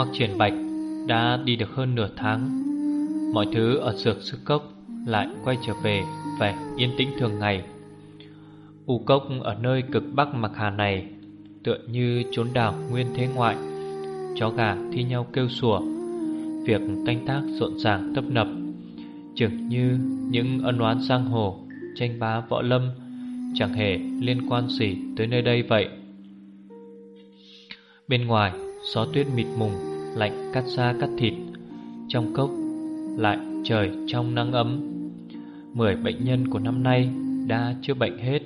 Hoặc triển bạch đã đi được hơn nửa tháng. Mọi thứ ở dược sư cốc lại quay trở về vẻ yên tĩnh thường ngày. U cốc ở nơi cực bắc mặc hà này Tựa như trốn đảo nguyên thế ngoại. Chó gà thi nhau kêu sủa. Việc canh tác rộn ràng tấp nập. Chừng như những ân oán giang hồ, Tranh bá võ lâm Chẳng hề liên quan gì tới nơi đây vậy. Bên ngoài, Gió tuyết mịt mùng Lạnh cắt da cắt thịt, Trong cốc Lại trời trong nắng ấm. Mười bệnh nhân của năm nay Đã chữa bệnh hết.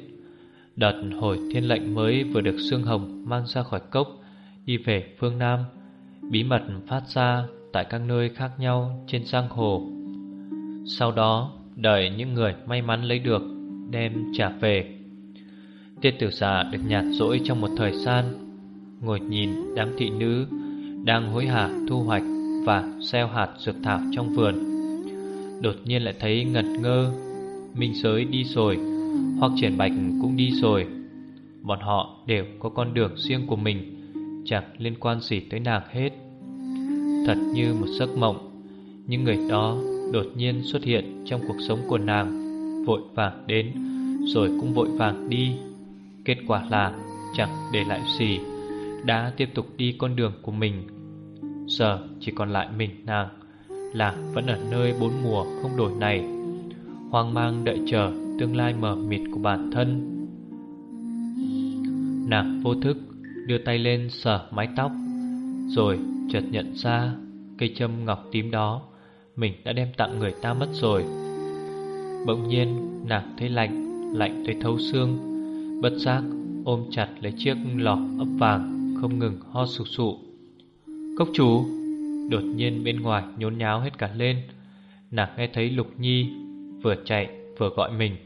Đợt hồi thiên lệnh mới vừa được Sương Hồng mang ra khỏi cốc, Đi về phương Nam, Bí mật phát ra tại các nơi khác nhau trên giang hồ. Sau đó, đợi những người may mắn lấy được Đem trả về. Tiết tử giả được nhạt rỗi trong một thời gian, Ngồi nhìn đám thị nữ đang hối hả, thu hoạch Và gieo hạt dược thảo trong vườn. Đột nhiên lại thấy ngật ngơ, Minh giới đi rồi Hoặc triển bạch cũng đi rồi. Bọn họ đều có con đường riêng của mình, Chẳng liên quan gì tới nàng hết. Thật như một giấc mộng, Những người đó đột nhiên xuất hiện trong cuộc sống của nàng, Vội vàng đến, Rồi cũng vội vàng đi. Kết quả là chẳng để lại gì, Đã tiếp tục đi con đường của mình. Giờ chỉ còn lại mình nàng, Là vẫn ở nơi bốn mùa không đổi này. Hoang mang đợi chờ tương lai mờ mịt của bản thân. Nàng vô thức đưa tay lên sờ mái tóc, Rồi chợt nhận ra cây châm ngọc tím đó Mình đã đem tặng người ta mất rồi. Bỗng nhiên nàng thấy lạnh Lạnh tới thấu xương, Bất giác ôm chặt lấy chiếc lọ ấp vàng Không ngừng ho sụt sụ. Cốc chủ Đột nhiên bên ngoài nhốn nháo hết cả lên. Nàng nghe thấy Lục Nhi Vừa chạy vừa gọi mình.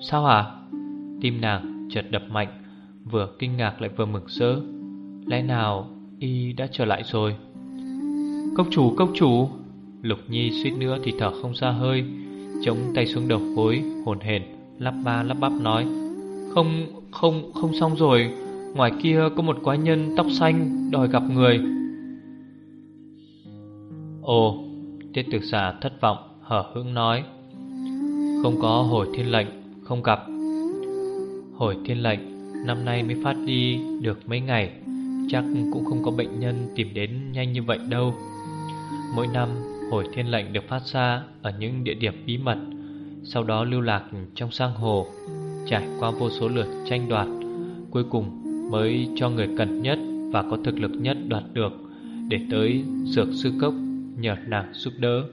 Sao hả? Tim nàng chợt đập mạnh, Vừa kinh ngạc lại vừa mừng rỡ Lẽ nào y đã trở lại rồi? Cốc chủ cốc chủ Lục Nhi suýt nữa thì thở không ra hơi, Chống tay xuống đầu gối, Hồn hển, lắp ba lắp bắp nói, Không không không xong rồi. Ngoài kia có một quái nhân tóc xanh Đòi gặp người. Ồ Tiết tử giả thất vọng Hở hững nói, Không có hồi thiên lệnh, Không gặp. Hồi thiên lệnh, Năm nay mới phát đi được mấy ngày, Chắc cũng không có bệnh nhân tìm đến nhanh như vậy đâu. Mỗi năm, hồi thiên lệnh được phát ra Ở những địa điểm bí mật, Sau đó lưu lạc trong sang hồ, Trải qua vô số lượt tranh đoạt, Cuối cùng mới cho người cần nhất Và có thực lực nhất đoạt được Để tới dược sư cốc. Nhờ nàng giúp đỡ.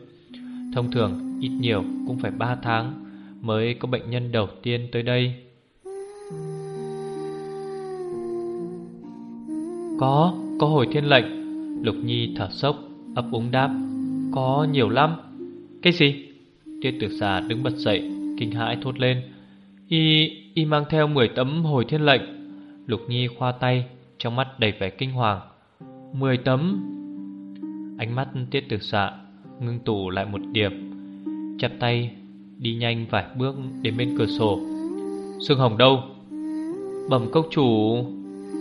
Thông thường ít nhiều cũng phải 3 tháng Mới có bệnh nhân đầu tiên tới đây. Có, có hồi thiên lệnh. Lục Nhi thở sốc ấp úng đáp Có nhiều lắm. Cái gì? Tiết tử xà đứng bật dậy Kinh hãi thốt lên Y, y mang theo 10 tấm hồi thiên lệnh. Lục Nhi khoa tay Trong mắt đầy vẻ kinh hoàng 10 tấm? Ánh mắt tiết tử xạ Ngưng tụ lại một điểm Chặt tay Đi nhanh vài bước đến bên cửa sổ. Sương Hồng đâu? Bẩm cốc chủ,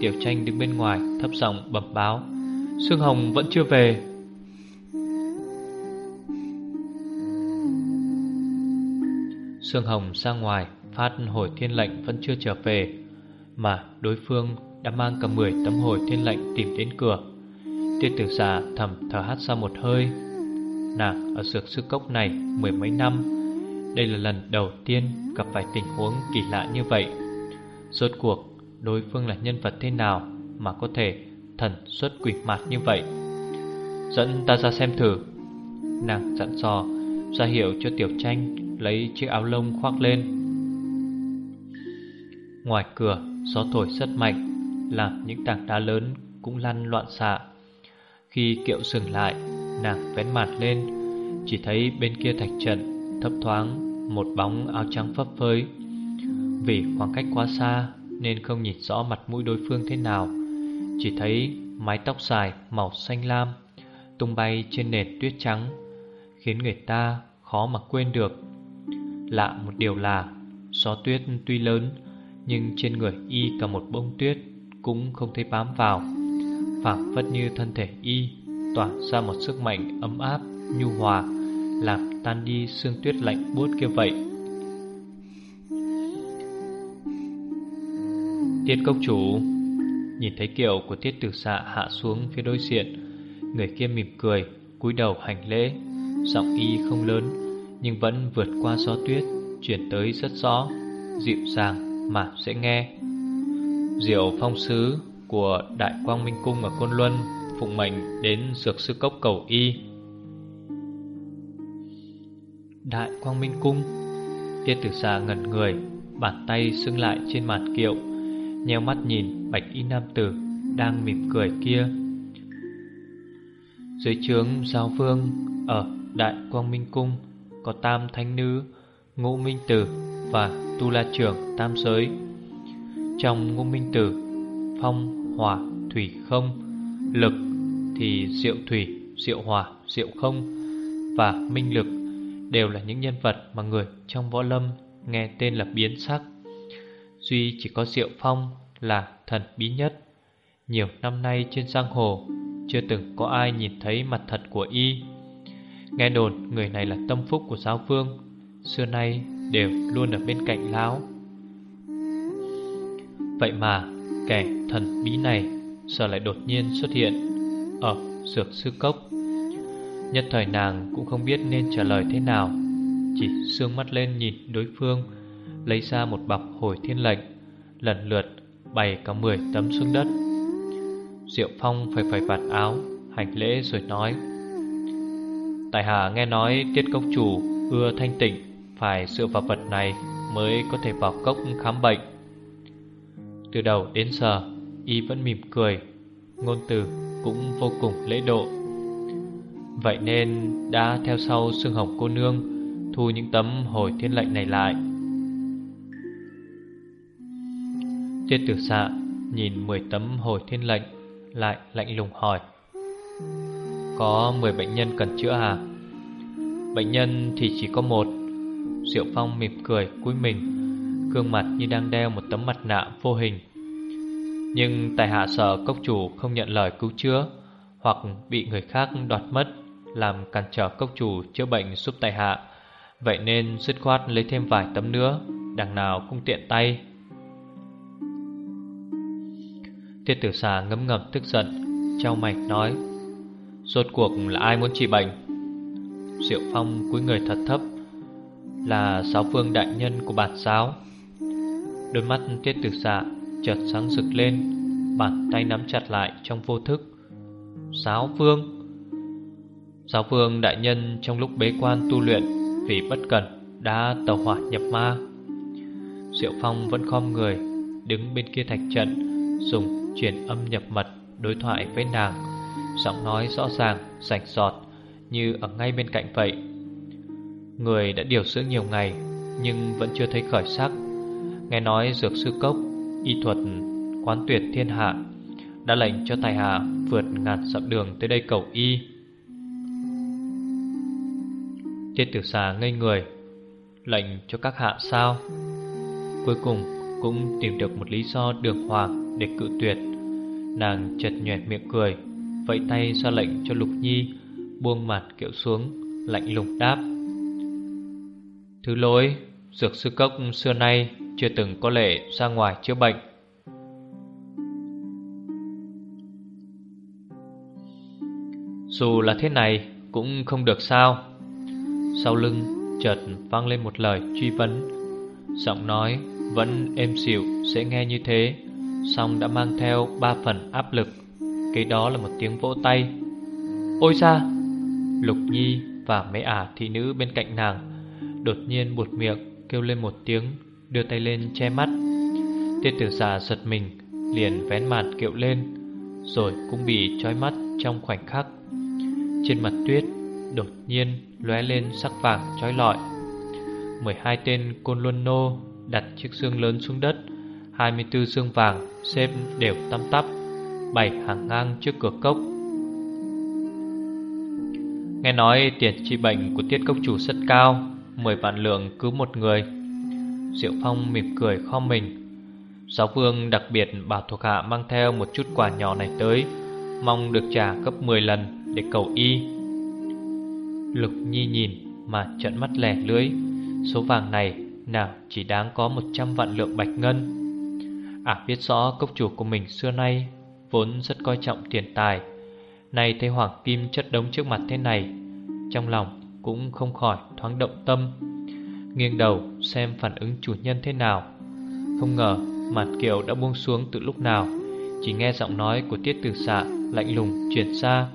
Tiểu tranh đứng bên ngoài thấp giọng bẩm báo. Sương Hồng vẫn chưa về. Sương Hồng ra ngoài Phát hồi thiên lệnh vẫn chưa trở về, Mà đối phương đã mang cả 10 tấm hồi thiên lệnh tìm đến cửa. Tiên tiểu giả thầm thở hát ra một hơi. Nàng ở dược sư cốc này mười mấy năm, Đây là lần đầu tiên gặp phải tình huống kỳ lạ như vậy. Rốt cuộc, đối phương là nhân vật thế nào Mà có thể thần xuất quỷ mặt như vậy? Dẫn ta ra xem thử. Nàng dặn dò, ra hiệu cho tiểu tranh Lấy chiếc áo lông khoác lên. Ngoài cửa, Gió thổi rất mạnh, Làm những tảng đá lớn cũng lăn loạn xạ. Khi kiệu dừng lại, Nàng vén mặt lên. Chỉ thấy bên kia thạch trận, Thấp thoáng, một bóng áo trắng phấp phới. Vì khoảng cách quá xa Nên không nhìn rõ mặt mũi đối phương thế nào. Chỉ thấy mái tóc dài màu xanh lam, Tung bay trên nền tuyết trắng, Khiến người ta khó mà quên được. Lạ một điều là, Gió tuyết tuy lớn, Nhưng trên người y cả một bông tuyết Cũng không thấy bám vào phảng phất như thân thể y, Tỏa ra một sức mạnh ấm áp, Nhu hòa, Làm tan đi sương tuyết lạnh buốt kia vậy. Tiết cốc chủ, Nhìn thấy kiệu của tiết tử xạ hạ xuống phía đối diện, Người kia mỉm cười, cúi đầu hành lễ. Giọng y không lớn, Nhưng vẫn vượt qua gió tuyết, Chuyển tới rất rõ, Dịu dàng mà sẽ nghe. Diệu phong sứ của Đại Quang Minh Cung ở Côn Luân Phụng mệnh đến dược sư cốc cầu y. Đại Quang Minh Cung Tiết tử xa ngẩn người Bàn tay sưng lại trên màn kiệu Nheo mắt nhìn bạch y nam tử Đang mỉm cười kia. Dưới trướng giao vương Ở Đại Quang Minh Cung Có tam thánh nữ Ngũ Minh Tử và Tu La Trưởng Tam Giới. Trong Ngũ Minh Tử Phong, Hỏa, Thủy không. Lực thì Diệu Thủy, Diệu Hỏa, Diệu không. Và Minh Lực Đều là những nhân vật mà người trong võ lâm Nghe tên là biến sắc. Duy chỉ có Diệu Phong là thần bí nhất. Nhiều năm nay trên giang hồ Chưa từng có ai nhìn thấy mặt thật của y. Nghe đồn người này là tâm phúc của giáo phương Xưa nay đều luôn ở bên cạnh lão. Vậy mà kẻ thần bí này sao lại đột nhiên xuất hiện Ở dược sư cốc? Nhất thời nàng cũng không biết nên trả lời thế nào, Chỉ sương mắt lên nhìn đối phương, Lấy ra một bọc hồi thiên lệnh, Lần lượt bày cả mười tấm xuống đất. Diệu Phong phải phải vạt áo, Hành lễ rồi nói, Tại hạ nghe nói tiết công chủ ưa thanh tịnh, Phải dựa vào vật này mới có thể vào cốc khám bệnh. Từ đầu đến giờ, Y vẫn mỉm cười, Ngôn từ cũng vô cùng lễ độ. Vậy nên đã theo sau Sương Hồng cô nương, Thu những tấm hồi thiên lệnh này lại. Tiết tử xạ nhìn 10 tấm hồi thiên lệnh, Lại lạnh lùng hỏi, Có 10 bệnh nhân cần chữa à? Bệnh nhân thì chỉ có một. Diệu Phong mỉm cười cúi mình Gương mặt như đang đeo một tấm mặt nạ vô hình. Nhưng tài hạ sợ cốc chủ không nhận lời cứu chữa, Hoặc bị người khác đoạt mất, Làm cản trở cốc chủ chữa bệnh giúp tài hạ, Vậy nên dứt khoát lấy thêm vài tấm nữa, Đằng nào cũng tiện tay. Tiết tử xà ngấm ngầm tức giận, Trao mạch nói, Rốt cuộc là ai muốn trị bệnh? Diệu Phong cúi người thật thấp, Là giáo phương đại nhân của bản giáo. Đôi mắt tiết tử xạ chợt sáng rực lên Bàn tay nắm chặt lại trong vô thức. Giáo vương, Giáo vương đại nhân trong lúc bế quan tu luyện Vì bất cẩn đã tàu hỏa nhập ma. Diệu Phong vẫn khom người Đứng bên kia thạch trận Dùng truyền âm nhập mật Đối thoại với nàng Giọng nói rõ ràng, sạch sọt như ở ngay bên cạnh vậy. Người đã điều dưỡng nhiều ngày Nhưng vẫn chưa thấy khởi sắc Nghe nói dược sư cốc, Y thuật, quán tuyệt thiên hạ Đã lệnh cho tài hạ Vượt ngàn dặm đường tới đây cầu y. Tiết tiểu xà ngây người, Lệnh cho các hạ sao? Cuối cùng cũng tìm được một lý do đường hoàng Để cự tuyệt. Nàng chật nhoẹt miệng cười, Vẫy tay ra lệnh cho Lục Nhi, buông mặt kiệu xuống, Lạnh lùng đáp. Thứ lỗi, Dược sư cốc xưa nay chưa từng có lệ ra ngoài chữa bệnh. Dù là thế này Cũng không được sao. Sau lưng chợt vang lên một lời truy vấn. Giọng nói vẫn êm dịu Sẽ nghe như thế, song đã mang theo ba phần áp lực. Cái đó là một tiếng vỗ tay. Ôi ra Lục Nhi và mấy ả thị nữ bên cạnh nàng Đột nhiên buột miệng kêu lên một tiếng Đưa tay lên che mắt. Tiết tử giả giật mình, Liền vén màn kiệu lên, Rồi cũng bị trói mắt trong khoảnh khắc. Trên mặt tuyết đột nhiên lóe lên sắc vàng trói lọi. 12 tên côn luân nô đặt chiếc xương lớn xuống đất 24 xương vàng xếp đều tăm tắp Bảy hàng ngang trước cửa cốc. Nghe nói tiền trị bệnh của tiết cốc chủ rất cao, Mười vạn lượng cứ một người. Diệu Phong mỉm cười kho mình. Giáo vương đặc biệt bảo thuộc hạ mang theo một chút quà nhỏ này tới, Mong được trả gấp 10 lần để cầu y. Lục Nhi nhìn mà trận mắt lẻ lưỡi. Số vàng này nào chỉ đáng có 100 vạn lượng bạch ngân. À biết rõ cốc chủ của mình xưa nay Vốn rất coi trọng tiền tài. Nay thấy hoàng kim chất đống trước mặt thế này, Trong lòng cũng không khỏi thoáng động tâm. Nghiêng đầu xem phản ứng chủ nhân thế nào. Không ngờ mặt kiều đã buông xuống từ lúc nào, Chỉ nghe giọng nói của tiết tử xạ lạnh lùng chuyển xa.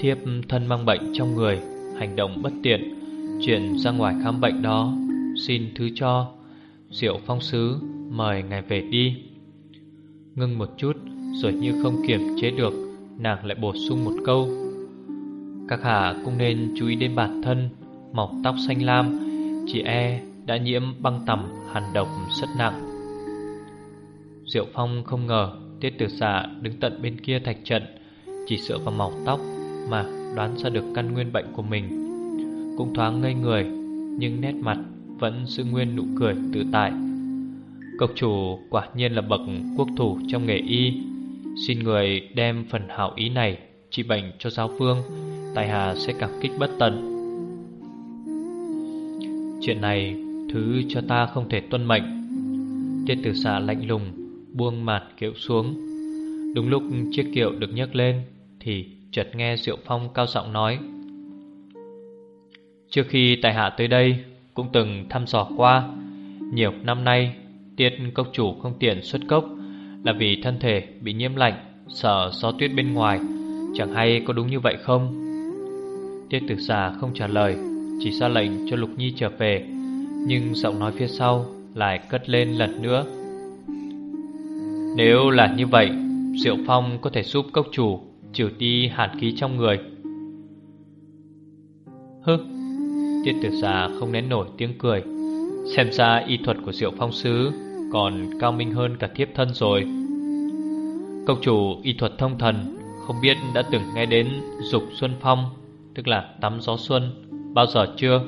Thiếp thân mang bệnh trong người, Hành động bất tiện, Chuyển ra ngoài khám bệnh đó, Xin thứ cho. Diệu phong sứ, mời ngài về đi. Ngưng một chút, Rồi như không kiềm chế được, Nàng lại bổ sung một câu. Các hạ cũng nên chú ý đến bản thân Mọc tóc xanh lam, Chị e đã nhiễm băng tầm Hàn độc rất nặng. Diệu phong không ngờ Tiết tử giả đứng tận bên kia thạch trận, Chỉ sợ vào mọc tóc Mà đoán ra được căn nguyên bệnh của mình. Cũng thoáng ngây người, Nhưng nét mặt vẫn giữ nguyên nụ cười tự tại. Cộc chủ quả nhiên là bậc quốc thủ trong nghề y. Xin người đem phần hảo ý này trị bệnh cho giáo phương Tài hà sẽ cảm kích bất tận. Chuyện này thứ cho ta không thể tuân mệnh. Tiết tử xạ lạnh lùng, buông mặt kiệu xuống. Đúng lúc chiếc kiệu được nhấc lên, Thì chợt nghe Diệu Phong cao giọng nói, Trước khi tài hạ tới đây, Cũng từng thăm dò qua, Nhiều năm nay, Tiết cốc chủ không tiện xuất cốc, Là vì thân thể bị nhiễm lạnh, Sợ gió tuyết bên ngoài. Chẳng hay có đúng như vậy không? Tiết tử xà không trả lời. Chỉ ra lệnh cho Lục Nhi trở về, Nhưng giọng nói phía sau Lại cất lên lần nữa. Nếu là như vậy, Diệu Phong có thể giúp cốc chủ Trừ đi hạt khí trong người. Hứ Tiết tử giả không nén nổi tiếng cười. Xem ra y thuật của Diệu Phong Sứ Còn cao minh hơn cả thiếp thân rồi. Công chủ y thuật thông thần, Không biết đã từng nghe đến Dục Xuân Phong, Tức là tắm gió xuân. Bao giờ chưa?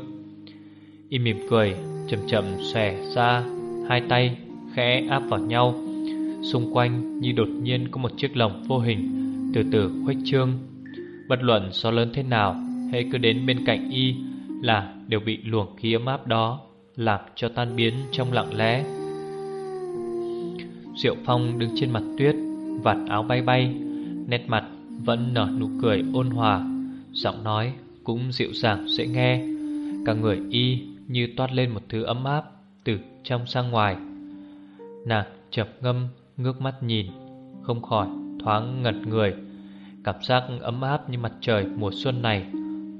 Y mỉm cười, chậm chậm xòe ra, Hai tay khẽ áp vào nhau. Xung quanh như đột nhiên có một chiếc lồng vô hình, Từ từ khuếch trương. Bất luận gió lớn thế nào hễ cứ đến bên cạnh y Là đều bị luồng khí ấm áp đó Làm cho tan biến trong lặng lẽ. Diệu Phong đứng trên mặt tuyết, Vạt áo bay bay, Nét mặt vẫn nở nụ cười ôn hòa, Giọng nói cũng dịu dàng dễ nghe. Cả người y như toát lên một thứ ấm áp Từ trong sang ngoài. Nàng chập ngâm, ngước mắt nhìn, Không khỏi thoáng ngật người. Cảm giác ấm áp như mặt trời mùa xuân này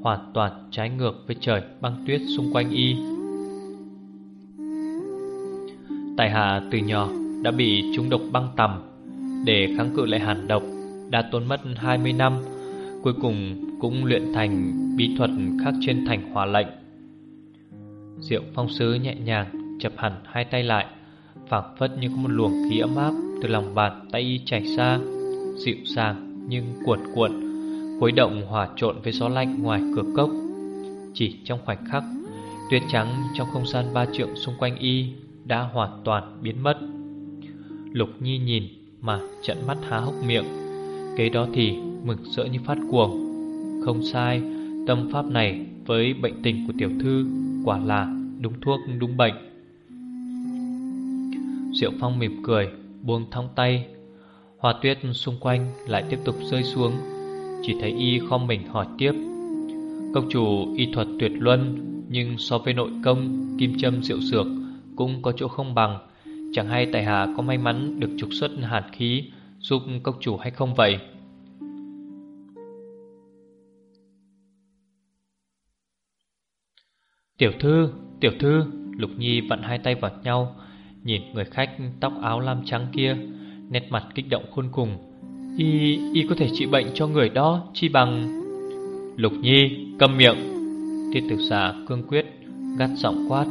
Hoàn toàn trái ngược với trời băng tuyết xung quanh y. Tài hạ từ nhỏ đã bị trúng độc băng tầm. Để kháng cự lại hàn độc Đã tốn mất 20 năm, Cuối cùng cũng luyện thành bí thuật khắc trên thành hòa lệnh. Diệu phong sứ nhẹ nhàng chập hẳn hai tay lại phảng phất như có một luồng khí ấm áp từ lòng bàn tay y chảy ra Dịu dàng nhưng cuộn cuộn Khuấy động hòa trộn với gió lạnh ngoài cửa cốc. Chỉ trong khoảnh khắc Tuyết trắng trong không gian ba trượng xung quanh y Đã hoàn toàn biến mất. Lục Nhi nhìn mà trận mắt há hốc miệng Kế đó thì mừng rỡ như phát cuồng. Không sai, tâm pháp này với bệnh tình của tiểu thư Quả là đúng thuốc, đúng bệnh. Diệu Phong mỉm cười, Buông thong tay. Hoa tuyết xung quanh lại tiếp tục rơi xuống, Chỉ thấy y khom mình hỏi tiếp. Công chủ y thuật tuyệt luân, Nhưng so với nội công, Kim châm diệu dược Cũng có chỗ không bằng. Chẳng hay tại hạ có may mắn được trục xuất hàn khí, Giúp công chủ hay không vậy? Tiểu thư, tiểu thư. Lục Nhi vặn hai tay vào nhau Nhìn người khách tóc áo lam trắng kia Nét mặt kích động khôn cùng. Y, y có thể trị bệnh cho người đó Chi bằng? Lục Nhi câm miệng. Tiết tử xà cương quyết Gắt giọng quát.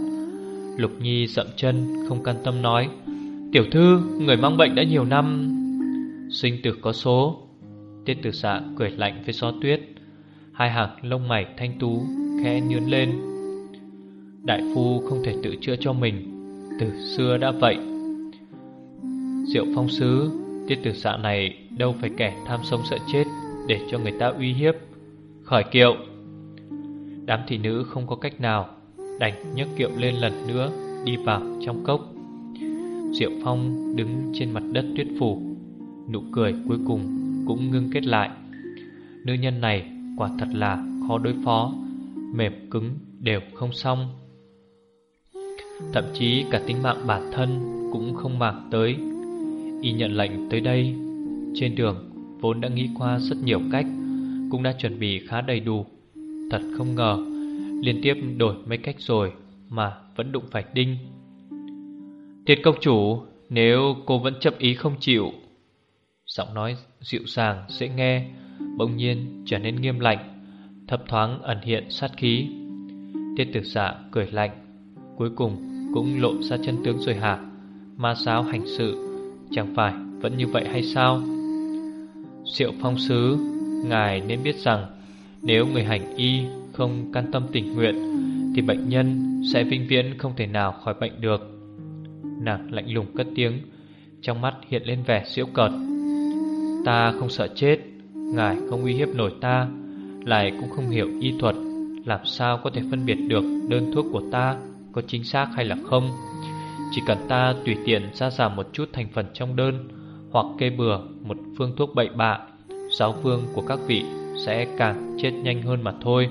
Lục Nhi dậm chân không can tâm nói. Tiểu thư người mang bệnh đã nhiều năm. Sinh tử có số. Tiết tử xạ cười lạnh với gió tuyết. Hai hàng lông mày thanh tú Khẽ nhướn lên. Đại phu không thể tự chữa cho mình. Từ xưa đã vậy. Diệu phong sứ, Tiết tử xạ này đâu phải kẻ tham sống sợ chết Để cho người ta uy hiếp. Khởi kiệu. Đám thị nữ không có cách nào Đành nhấc kiệu lên lần nữa, Đi vào trong cốc. Diệu Phong đứng trên mặt đất tuyết phủ, Nụ cười cuối cùng cũng ngưng kết lại. Nữ nhân này quả thật là khó đối phó, Mềm cứng đều không xong. Thậm chí cả tính mạng bản thân cũng không mạc tới. Y nhận lệnh tới đây. Trên đường, vốn đã nghĩ qua rất nhiều cách, Cũng đã chuẩn bị khá đầy đủ. Thật không ngờ, Liên tiếp đổi mấy cách rồi Mà vẫn đụng phải đinh. Tiết công chủ, Nếu cô vẫn chấp ý không chịu. Giọng nói dịu dàng, dễ nghe, Bỗng nhiên trở nên nghiêm lạnh, Thấp thoáng ẩn hiện sát khí. Tiết tử dạ cười lạnh. Cuối cùng cũng lộ ra chân tướng rồi hả? Ma giáo hành sự, Chẳng phải vẫn như vậy hay sao? Diệu phong sứ, Ngài nên biết rằng Nếu người hành y không can tâm tình nguyện, Thì bệnh nhân sẽ vĩnh viễn không thể nào khỏi bệnh được. Nàng lạnh lùng cất tiếng, Trong mắt hiện lên vẻ diễu cợt. Ta không sợ chết, Ngài không uy hiếp nổi ta, Lại cũng không hiểu y thuật, Làm sao có thể phân biệt được đơn thuốc của ta? Có chính xác hay là không. Chỉ cần ta tùy tiện ra giảm một chút thành phần trong đơn Hoặc kê bừa một phương thuốc bậy bạ Giáo phương của các vị sẽ càng chết nhanh hơn mà thôi.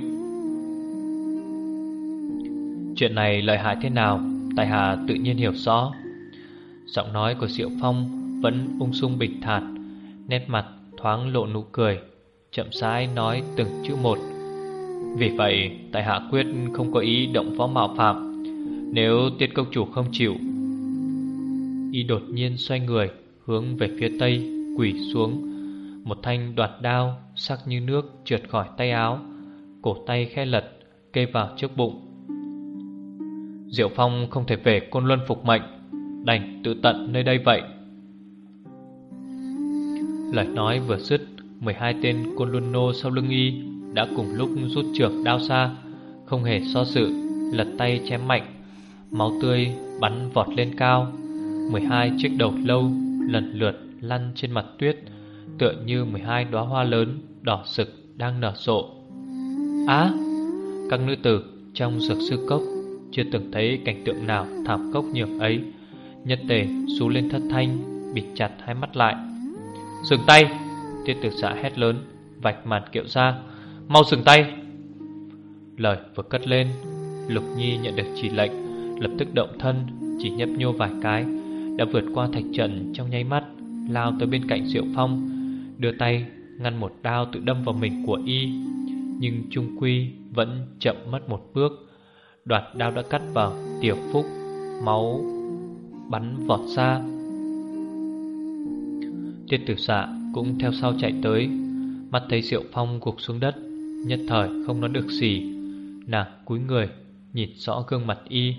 Chuyện này lợi hại thế nào? Tài Hà tự nhiên hiểu rõ. Giọng nói của Diệu Phong Vẫn ung dung bình thản, Nét mặt thoáng lộ nụ cười, Chậm rãi nói từng chữ một. Vì vậy, Tài Hạ quyết không có ý động võ mạo phạm. Nếu tiết công chủ không chịu, Y đột nhiên xoay người Hướng về phía tây Quỷ xuống. Một thanh đoạt đao Sắc như nước trượt khỏi tay áo, Cổ tay khe lật, Kê vào trước bụng. Diệu Phong không thể về Côn Luân phục mệnh, Đành tự tận nơi đây vậy. Lời nói vừa dứt 12 tên Côn Luân Nô sau lưng y Đã cùng lúc rút trường đao xa Không hề so sự, Lật tay chém mạnh. Máu tươi bắn vọt lên cao. 12 chiếc đầu lâu Lần lượt lăn trên mặt tuyết, Tựa như 12 đóa hoa lớn Đỏ sực đang nở rộ. Á, Các nữ tử trong dược sư cốc chưa từng thấy cảnh tượng nào thảm cốc như ấy. Nhất tề xú lên thất thanh, Bịt chặt hai mắt lại. Dừng tay, Tiết tử xã hét lớn, Vạch màn kiệu ra. Mau dừng tay. Lời vừa cất lên, Lục Nhi nhận được chỉ lệnh. Lập tức động thân, Chỉ nhấp nhô vài cái, Đã vượt qua thạch trận trong nháy mắt, Lao tới bên cạnh Diệu Phong, Đưa tay ngăn một đao tự đâm vào mình của y. Nhưng Trung Quy vẫn chậm mất một bước, Đoạt đao đã cắt vào tiểu phúc, Máu bắn vọt ra. Tiết tử xạ cũng theo sau chạy tới, Mắt thấy Diệu Phong gục xuống đất, Nhất thời không nói được gì. Nàng cúi người, Nhìn rõ gương mặt y.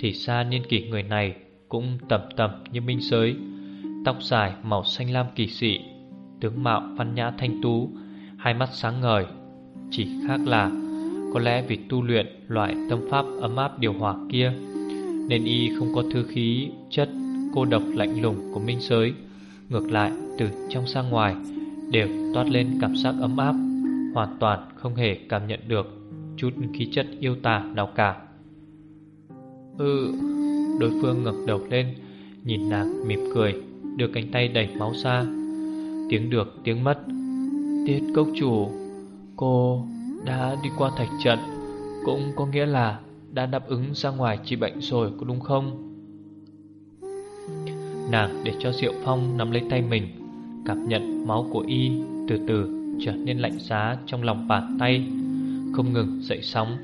Thì xa niên kỷ người này Cũng tầm tầm như minh giới. Tóc dài màu xanh lam kỳ dị, Tướng mạo văn nhã thanh tú, Hai mắt sáng ngời. Chỉ khác là có lẽ vì tu luyện loại tâm pháp ấm áp điều hòa kia, Nên y không có thư khí, chất, cô độc lạnh lùng của minh giới. Ngược lại, từ trong sang ngoài Đều toát lên cảm giác ấm áp, Hoàn toàn không hề cảm nhận được Chút khí chất yêu tà nào cả. Ừ Đối phương ngẩng đầu lên, Nhìn nàng mỉm cười, Đưa cánh tay đẩy máu ra. Tiếng được, tiếng mất. Tiết cốc chủ, Cô đã đi qua thạch trận, Cũng có nghĩa là đã đáp ứng ra ngoài trị bệnh rồi, có đúng không? Nàng để cho Diệu Phong nắm lấy tay mình, Cảm nhận máu của y từ từ trở nên lạnh giá trong lòng bàn tay. Không ngừng dậy sóng,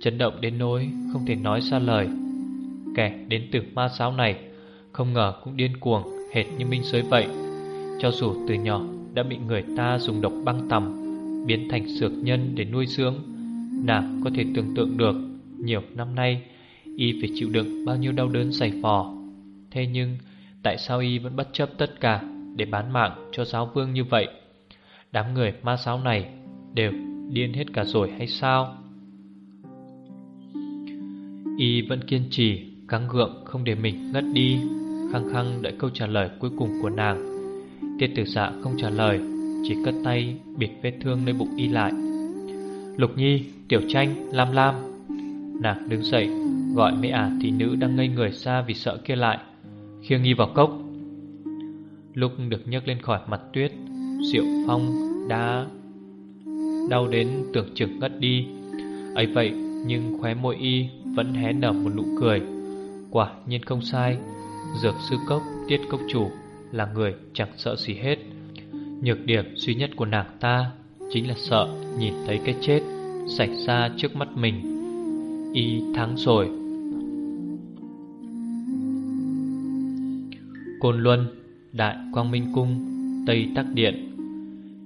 Chấn động đến nỗi không thể nói ra lời. Kẻ đến từ ma giáo này. Không ngờ cũng điên cuồng, hệt như minh giới vậy. Cho dù từ nhỏ đã bị người ta dùng độc băng tầm, Biến thành sược nhân để nuôi dưỡng, Nàng có thể tưởng tượng được Nhiều năm nay Y phải chịu đựng bao nhiêu đau đớn dày vò. Thế nhưng, Tại sao Y vẫn bất chấp tất cả Để bán mạng cho giáo vương như vậy? Đám người ma giáo này Đều điên hết cả rồi hay sao? Y vẫn kiên trì Gắng gượng không để mình ngất đi. Khăng khăng đợi câu trả lời cuối cùng của nàng. Tiết tử dạ không trả lời Chỉ cất tay bịt vết thương nơi bụng y lại. Lục Nhi, Tiểu Tranh, Lam Lam. Nàng đứng dậy Gọi mấy ả thị nữ đang ngây người xa vì sợ kia lại. Khiêng nghi vào cốc. Lúc được nhấc lên khỏi mặt tuyết Diệu Phong đã đau đến tưởng chừng ngất đi. Ấy vậy nhưng khóe môi y vẫn hé nở một nụ cười. Quả nhiên không sai. Dược sư cốc, tiết cốc chủ Là người chẳng sợ gì hết. Nhược điểm duy nhất của nàng ta Chính là sợ nhìn thấy cái chết Xảy ra trước mắt mình. Y thắng rồi. Côn Luân, Đại Quang Minh Cung, Tây Tắc Điện.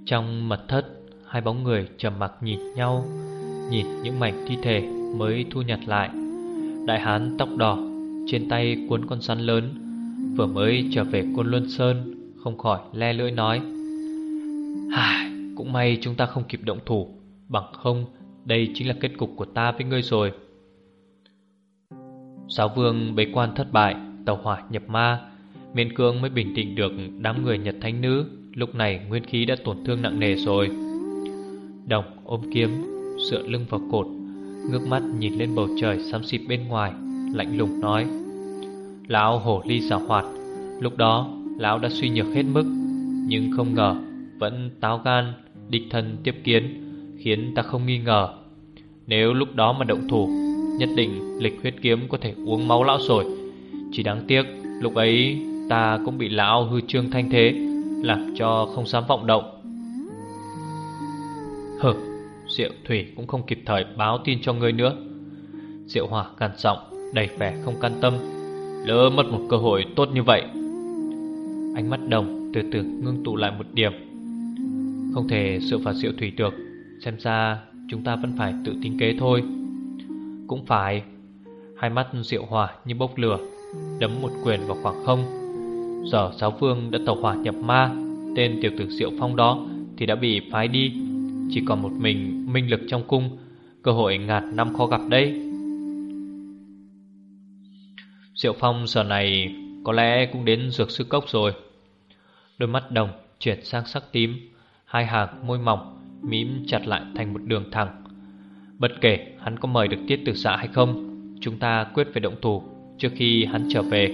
Trong mật thất, Hai bóng người trầm mặc nhìn nhau, Nhìn những mảnh thi thể mới thu nhặt lại. Đại hán tóc đỏ trên tay cuốn con săn lớn. Vừa mới trở về Côn Luân Sơn Không khỏi le lưỡi nói. Hài, cũng may chúng ta không kịp động thủ. Bằng không Đây chính là kết cục của ta với ngươi rồi. Giáo vương bế quan thất bại Tàu hỏa nhập ma. Miên cương mới bình tĩnh được đám người Nhật Thánh Nữ. Lúc này nguyên khí đã tổn thương nặng nề rồi. Đồng ôm kiếm Dựa lưng vào cột Ngước mắt nhìn lên bầu trời xám xịt bên ngoài. Lạnh lùng nói, Lão hổ ly giả hoạt, Lúc đó lão đã suy nhược hết mức, Nhưng không ngờ Vẫn táo gan, Địch thân tiếp kiến, Khiến ta không nghi ngờ. Nếu lúc đó mà động thủ, Nhất định lịch huyết kiếm có thể uống máu lão rồi. Chỉ đáng tiếc, Lúc ấy ta cũng bị lão hư trương thanh thế, Làm cho không dám vọng động. Hừ, Diệu Thủy cũng không kịp thời báo tin cho ngươi nữa. Diệu Hòa gằn giọng Đầy vẻ không can tâm, Lỡ mất một cơ hội tốt như vậy. Ánh mắt đồng từ từ ngưng tụ lại một điểm. Không thể dựa vào Diệu Thủy được, Xem ra chúng ta vẫn phải tự tính kế thôi. Cũng phải, Hai mắt Diệu Hòa như bốc lửa, Đấm một quyền vào khoảng không. Giờ giáo phương đã tàu hỏa nhập ma, Tên tiểu tử Diệu Phong đó Thì đã bị phái đi. Chỉ còn một mình minh lực trong cung, Cơ hội ngạt năm khó gặp đây. Diệu Phong giờ này Có lẽ cũng đến dược sư cốc rồi. Đôi mắt đồng chuyển sang sắc tím, Hai hàng môi mỏng, Mím chặt lại thành một đường thẳng. Bất kể hắn có mời được tiết tử xã hay không, Chúng ta quyết phải động thủ Trước khi hắn trở về.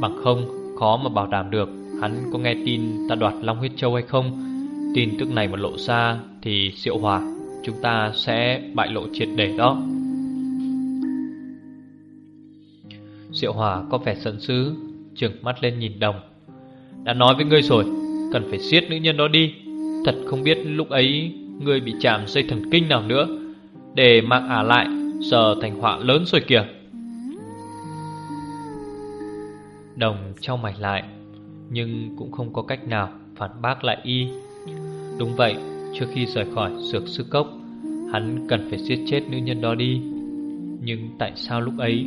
Bằng không, Khó mà bảo đảm được Hắn có nghe tin ta đoạt Long Huyết Châu hay không. Tin tức này mà lộ ra Thì Diệu Hòa, Chúng ta sẽ bại lộ triệt để đó. Diệu Hòa có vẻ giận dữ, Trừng mắt lên nhìn đồng. Đã nói với ngươi rồi, Cần phải siết nữ nhân đó đi. Thật không biết lúc ấy Ngươi bị chạm dây thần kinh nào nữa. Để mạng ả lại, Giờ thành họa lớn rồi kìa. Đồng trao mày lại, Nhưng cũng không có cách nào Phản bác lại y. Đúng vậy, Trước khi rời khỏi sược sư cốc, Hắn cần phải giết chết nữ nhân đó đi. Nhưng tại sao lúc ấy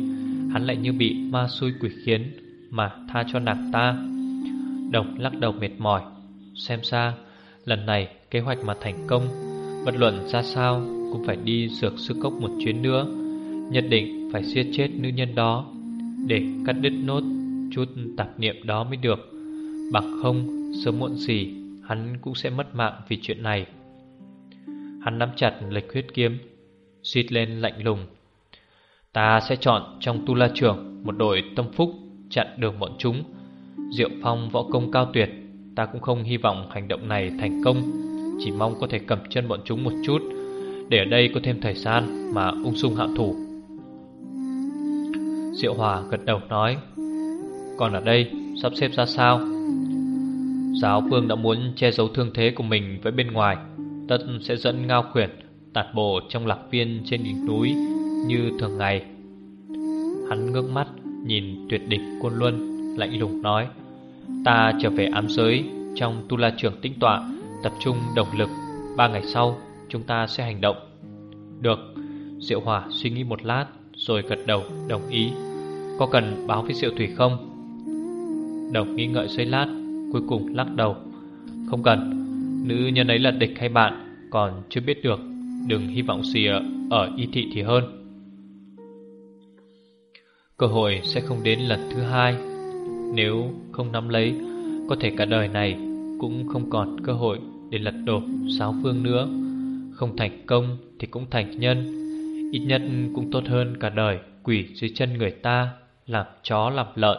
Hắn lại như bị ma xui quỷ khiến Mà tha cho nàng ta. Đồng lắc đầu mệt mỏi, Xem ra lần này kế hoạch mà thành công, Bất luận ra sao Cũng phải đi dược sư cốc một chuyến nữa, Nhất định phải giết chết nữ nhân đó Để cắt đứt nốt Chút tạp niệm đó mới được. Bằng không, sớm muộn gì Hắn cũng sẽ mất mạng vì chuyện này. Hắn nắm chặt lệch huyết kiếm Xịt lên lạnh lùng. Ta sẽ chọn trong tu la trường Một đội tâm phúc chặn đường bọn chúng. Diệu Phong võ công cao tuyệt, Ta cũng không hy vọng hành động này thành công. Chỉ mong có thể cầm chân bọn chúng một chút, Để ở đây có thêm thời gian Mà ung dung hạ thủ. Diệu Hòa gật đầu nói, Còn ở đây, sắp xếp ra sao? Giáo vương đã muốn che giấu thương thế của mình với bên ngoài, Tất sẽ dẫn ngao khuyển Tạt bộ trong lạc viên trên đỉnh núi như thường ngày. Hắn ngước mắt nhìn tuyệt đỉnh côn luân lạnh lùng nói Ta trở về ám giới Trong tu la trường tĩnh tọa Tập trung động lực. Ba ngày sau chúng ta sẽ hành động. Được. Diệu Hỏa suy nghĩ một lát Rồi gật đầu đồng ý. Có cần báo với Diệu Thủy không? Đồng nghi ngợi giây lát Cuối cùng lắc đầu. Không cần. Nữ nhân ấy là địch hay bạn Còn chưa biết được. Đừng hy vọng gì ở, ở y thị thì hơn. Cơ hội sẽ không đến lần thứ hai. Nếu không nắm lấy, Có thể cả đời này Cũng không còn cơ hội để lật đổ sáu phương nữa. Không thành công thì cũng thành nhân. Ít nhất cũng tốt hơn cả đời Quỷ dưới chân người ta, Làm chó làm lợn.